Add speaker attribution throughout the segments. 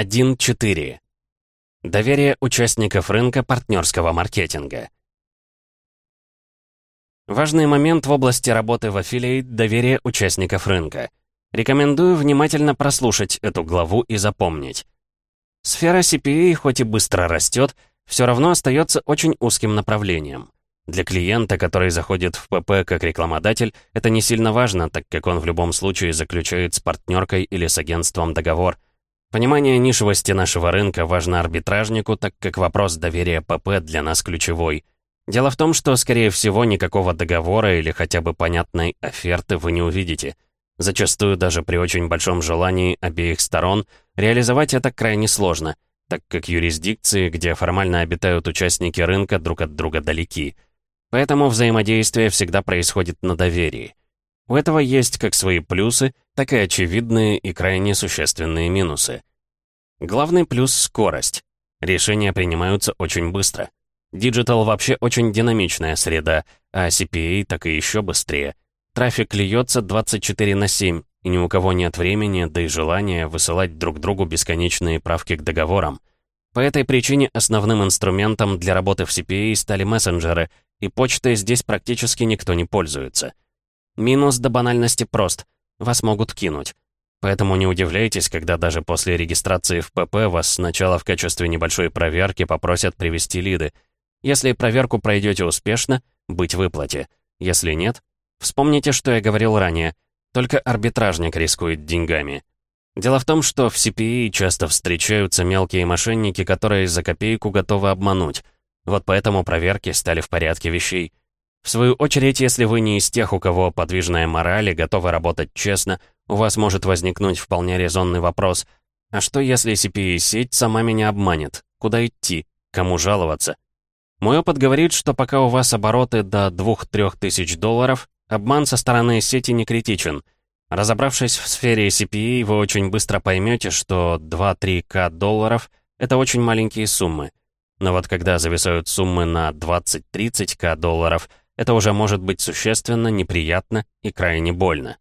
Speaker 1: 1.4. Доверие участников рынка партнерского маркетинга. Важный момент в области работы в Affiliate – доверие участников рынка. Рекомендую внимательно прослушать эту главу и запомнить. Сфера CPA хоть и быстро растет, все равно остается очень узким направлением. Для клиента, который заходит в ПП как рекламодатель, это не сильно важно, так как он в любом случае заключает с партнеркой или с агентством договор. Понимание нишевости нашего рынка важно арбитражнику, так как вопрос доверия ПП для нас ключевой. Дело в том, что, скорее всего, никакого договора или хотя бы понятной оферты вы не увидите. Зачастую даже при очень большом желании обеих сторон реализовать это крайне сложно, так как юрисдикции, где формально обитают участники рынка, друг от друга далеки – Поэтому взаимодействие всегда происходит на доверии. У этого есть как свои плюсы, так и очевидные и крайне существенные минусы. Главный плюс — скорость. Решения принимаются очень быстро. Digital вообще очень динамичная среда, а CPA так и еще быстрее. Трафик льется 24 на 7, и ни у кого нет времени, да и желания высылать друг другу бесконечные правки к договорам. По этой причине основным инструментом для работы в CPA стали мессенджеры, и почтой здесь практически никто не пользуется. Минус до банальности прост. Вас могут кинуть. Поэтому не удивляйтесь, когда даже после регистрации в ПП вас сначала в качестве небольшой проверки попросят привести лиды. Если проверку пройдете успешно, быть выплате. Если нет, вспомните, что я говорил ранее. Только арбитражник рискует деньгами. Дело в том, что в CPE часто встречаются мелкие мошенники, которые за копейку готовы обмануть. Вот поэтому проверки стали в порядке вещей. В свою очередь, если вы не из тех, у кого подвижная мораль и готовы работать честно, у вас может возникнуть вполне резонный вопрос. А что, если CPE-сеть сама меня обманет? Куда идти? Кому жаловаться? Мой опыт говорит, что пока у вас обороты до 2-3 тысяч долларов, обман со стороны сети не критичен. Разобравшись в сфере CPE, вы очень быстро поймете, что 2-3к долларов — это очень маленькие суммы. Но вот когда зависают суммы на 20-30к долларов, это уже может быть существенно, неприятно и крайне больно.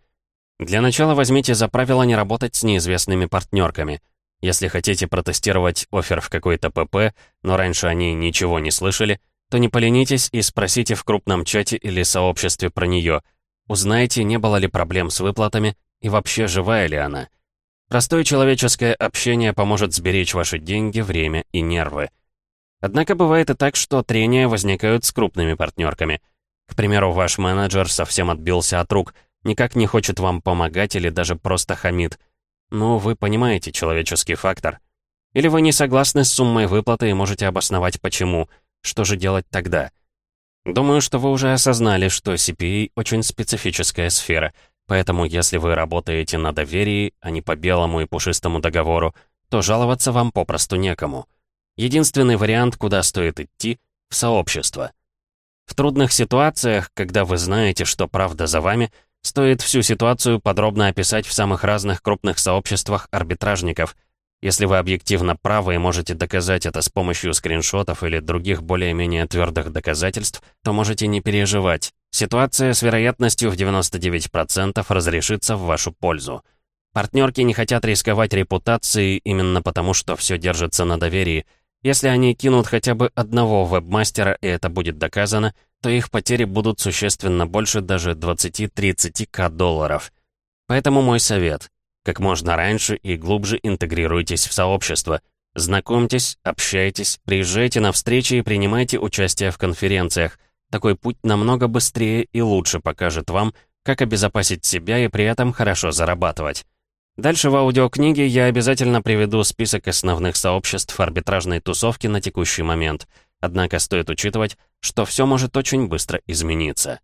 Speaker 1: Для начала возьмите за правило не работать с неизвестными партнерками. Если хотите протестировать офер в какой-то ПП, но раньше они ничего не слышали, то не поленитесь и спросите в крупном чате или сообществе про нее. Узнайте, не было ли проблем с выплатами и вообще живая ли она. Простое человеческое общение поможет сберечь ваши деньги, время и нервы. Однако бывает и так, что трения возникают с крупными партнерками. К примеру, ваш менеджер совсем отбился от рук, никак не хочет вам помогать или даже просто хамит. Ну, вы понимаете человеческий фактор. Или вы не согласны с суммой выплаты и можете обосновать почему. Что же делать тогда? Думаю, что вы уже осознали, что CPA очень специфическая сфера, поэтому если вы работаете на доверии, а не по белому и пушистому договору, то жаловаться вам попросту некому. Единственный вариант, куда стоит идти — в сообщество. В трудных ситуациях, когда вы знаете, что правда за вами, стоит всю ситуацию подробно описать в самых разных крупных сообществах арбитражников. Если вы объективно правы и можете доказать это с помощью скриншотов или других более-менее твердых доказательств, то можете не переживать. Ситуация с вероятностью в 99% разрешится в вашу пользу. Партнерки не хотят рисковать репутацией именно потому, что все держится на доверии – если они кинут хотя бы одного вебмастера, и это будет доказано, то их потери будут существенно больше даже 20-30к долларов. Поэтому мой совет. Как можно раньше и глубже интегрируйтесь в сообщество. Знакомьтесь, общайтесь, приезжайте на встречи и принимайте участие в конференциях. Такой путь намного быстрее и лучше покажет вам, как обезопасить себя и при этом хорошо зарабатывать. Дальше в аудиокниге я обязательно приведу список основных сообществ арбитражной тусовки на текущий момент. Однако стоит учитывать, что все может очень быстро измениться.